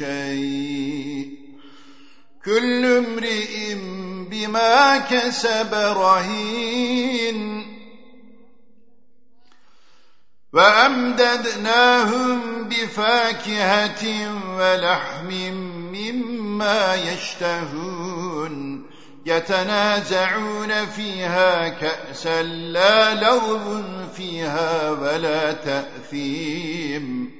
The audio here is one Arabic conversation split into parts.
شيء. كل امرئ بما كسب رهين. وأمددناهم بفاكهة ولحم مما يشتهون. يتنازعون فيها كأسا لا لغب فيها ولا تأثيم.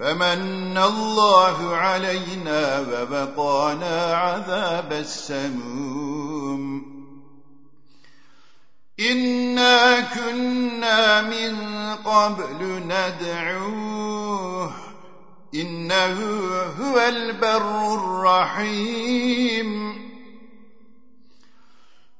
فمن الله علينا وبقانا عذاب السموم. إنا كنا من قبل ندعوه. إنه هو البر الرحيم.